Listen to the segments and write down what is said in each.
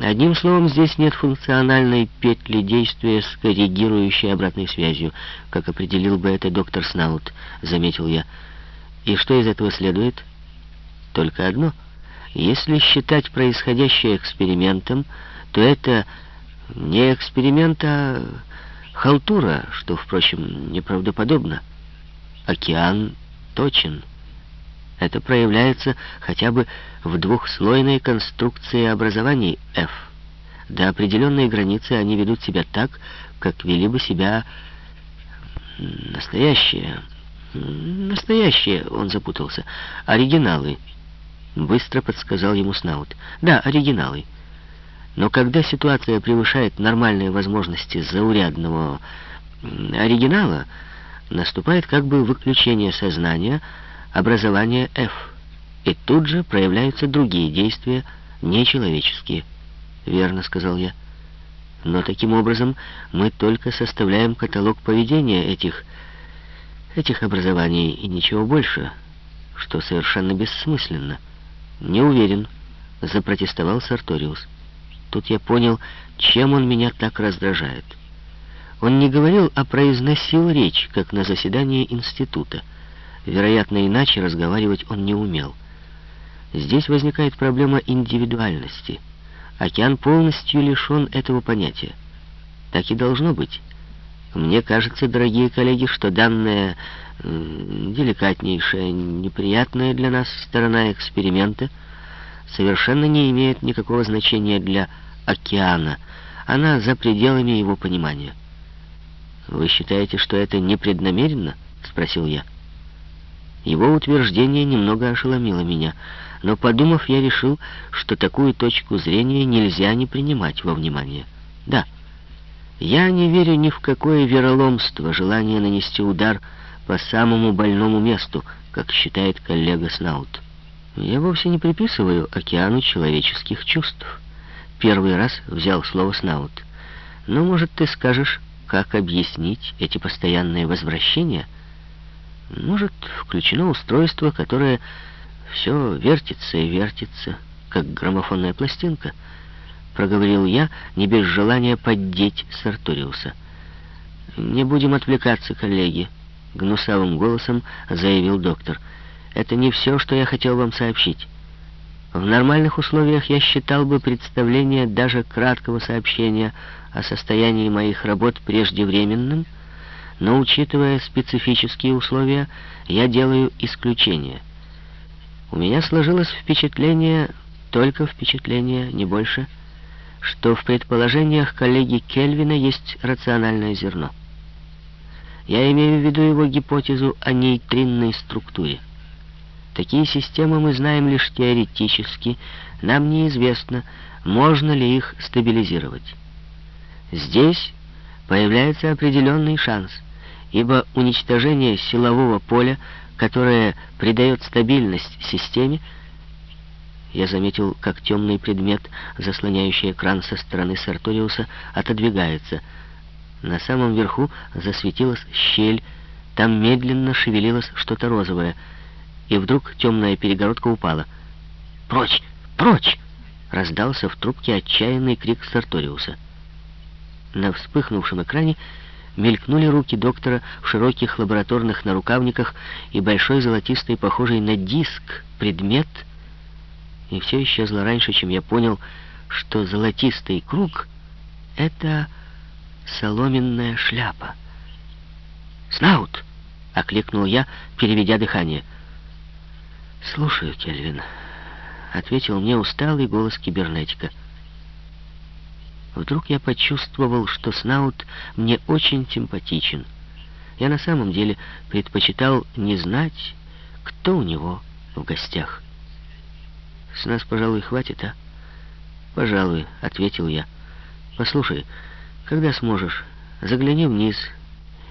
Одним словом, здесь нет функциональной петли действия с коррегирующей обратной связью, как определил бы это доктор Снаут, заметил я. И что из этого следует? Только одно. Если считать происходящее экспериментом, то это не эксперимент, а халтура, что, впрочем, неправдоподобно. Океан точен. Это проявляется хотя бы в двухслойной конструкции образований F. До определенной границы они ведут себя так, как вели бы себя настоящие. Настоящие, он запутался. Оригиналы. Быстро подсказал ему Снаут. Да, оригиналы. Но когда ситуация превышает нормальные возможности заурядного оригинала, наступает как бы выключение сознания, образование F. И тут же проявляются другие действия, нечеловеческие. Верно, сказал я. Но таким образом мы только составляем каталог поведения этих этих образований и ничего больше, что совершенно бессмысленно. Не уверен, запротестовал Сарториус. Тут я понял, чем он меня так раздражает. Он не говорил, а произносил речь, как на заседании института. Вероятно, иначе разговаривать он не умел. Здесь возникает проблема индивидуальности. Океан полностью лишен этого понятия. Так и должно быть. Мне кажется, дорогие коллеги, что данная деликатнейшая, неприятная для нас сторона эксперимента совершенно не имеет никакого значения для океана. Она за пределами его понимания. «Вы считаете, что это непреднамеренно?» — спросил я. Его утверждение немного ошеломило меня, но, подумав, я решил, что такую точку зрения нельзя не принимать во внимание. Да, я не верю ни в какое вероломство, желание нанести удар по самому больному месту, как считает коллега Снаут. Я вовсе не приписываю океану человеческих чувств. Первый раз взял слово Снаут. Но, может, ты скажешь, как объяснить эти постоянные возвращения — может, включено устройство, которое все вертится и вертится, как граммофонная пластинка, проговорил я, не без желания поддеть Сарториуса. «Не будем отвлекаться, коллеги», — гнусавым голосом заявил доктор. «Это не все, что я хотел вам сообщить. В нормальных условиях я считал бы представление даже краткого сообщения о состоянии моих работ преждевременным, — но учитывая специфические условия, я делаю исключение. У меня сложилось впечатление, только впечатление, не больше, что в предположениях коллеги Кельвина есть рациональное зерно. Я имею в виду его гипотезу о нейтринной структуре. Такие системы мы знаем лишь теоретически, нам неизвестно, можно ли их стабилизировать. Здесь появляется определенный шанс — ибо уничтожение силового поля, которое придает стабильность системе, я заметил, как темный предмет, заслоняющий экран со стороны Сарториуса, отодвигается. На самом верху засветилась щель, там медленно шевелилось что-то розовое, и вдруг темная перегородка упала. «Прочь! Прочь!» — раздался в трубке отчаянный крик Сарториуса. На вспыхнувшем экране мелькнули руки доктора в широких лабораторных нарукавниках и большой золотистый, похожий на диск, предмет, и все исчезло раньше, чем я понял, что золотистый круг — это соломенная шляпа. «Снаут!» — окликнул я, переведя дыхание. «Слушаю, Кельвин», — ответил мне усталый голос кибернетика. Вдруг я почувствовал, что Снаут мне очень симпатичен. Я на самом деле предпочитал не знать, кто у него в гостях. «С нас, пожалуй, хватит, а?» «Пожалуй», — ответил я. «Послушай, когда сможешь, загляни вниз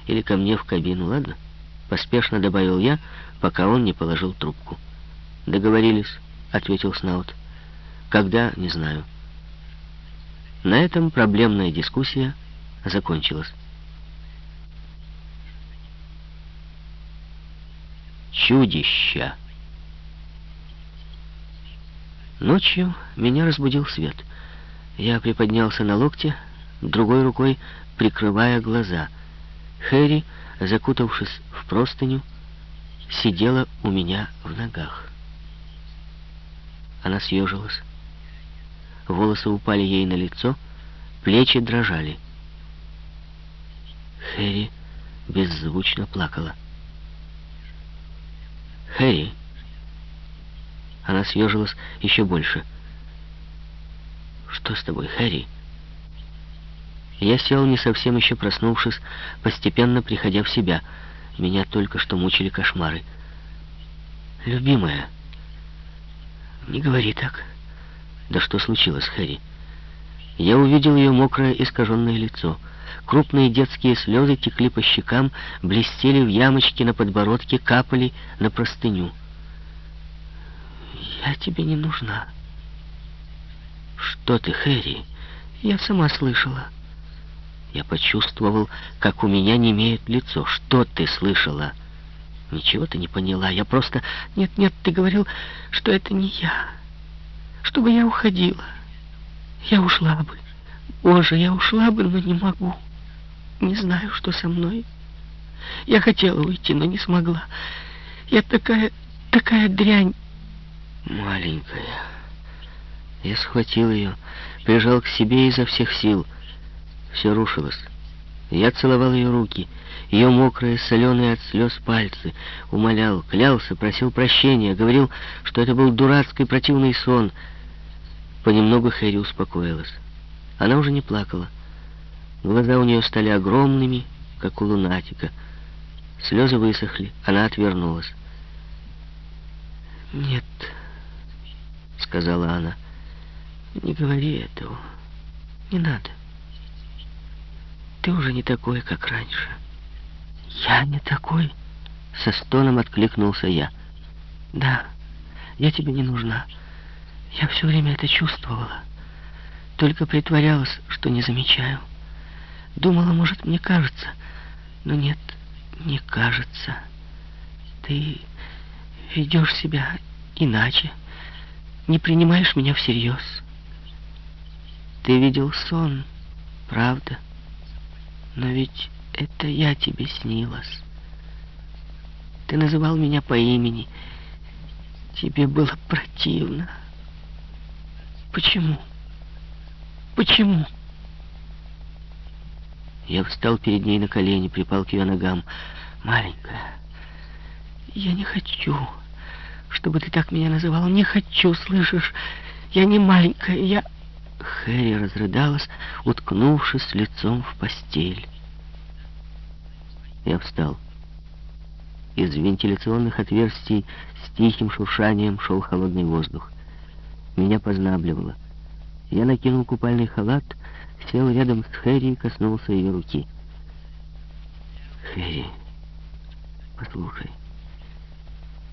или ко мне в кабину, ладно?» Поспешно добавил я, пока он не положил трубку. «Договорились», — ответил Снаут. «Когда? Не знаю». На этом проблемная дискуссия закончилась. Чудища. Ночью меня разбудил свет. Я приподнялся на локте, другой рукой прикрывая глаза. Хэри, закутавшись в простыню, сидела у меня в ногах. Она съежилась. Волосы упали ей на лицо, плечи дрожали. Хэри беззвучно плакала. «Хэри!» Она съежилась еще больше. «Что с тобой, Хэри?» Я сел, не совсем еще проснувшись, постепенно приходя в себя. Меня только что мучили кошмары. «Любимая!» «Не говори так!» «Да что случилось, Хэри?» Я увидел ее мокрое искаженное лицо. Крупные детские слезы текли по щекам, блестели в ямочке на подбородке, капали на простыню. «Я тебе не нужна». «Что ты, Хэри?» «Я сама слышала». Я почувствовал, как у меня не имеет лицо. «Что ты слышала?» «Ничего ты не поняла. Я просто...» «Нет, нет, ты говорил, что это не я. Чтобы я уходила. Я ушла бы. Боже, я ушла бы, но не могу. Не знаю, что со мной. Я хотела уйти, но не смогла. Я такая... такая дрянь. Маленькая. Я схватил ее, прижал к себе изо всех сил. Все рушилось. Я целовал ее руки, ее мокрые, соленые от слез пальцы, умолял, клялся, просил прощения, говорил, что это был дурацкий противный сон. Понемногу Хэри успокоилась. Она уже не плакала. Глаза у нее стали огромными, как у лунатика. Слезы высохли, она отвернулась. «Нет», — сказала она, — «не говори этого, не надо. Ты уже не такой, как раньше». «Я не такой?» — со стоном откликнулся я. «Да, я тебе не нужна. Я все время это чувствовала. Только притворялась, что не замечаю. Думала, может, мне кажется, но нет, не кажется. Ты ведешь себя иначе, не принимаешь меня всерьез. Ты видел сон, правда? Но ведь это я тебе снилась. Ты называл меня по имени. Тебе было противно. Почему? Почему? Я встал перед ней на колени, припал к ее ногам. «Маленькая, я не хочу, чтобы ты так меня называл. Не хочу, слышишь? Я не маленькая, я...» Хэри разрыдалась, уткнувшись лицом в постель. Я встал. Из вентиляционных отверстий с тихим шуршанием шел холодный воздух. Меня познабливало. Я накинул купальный халат, сел рядом с Хэри и коснулся ее руки. «Хэри, послушай».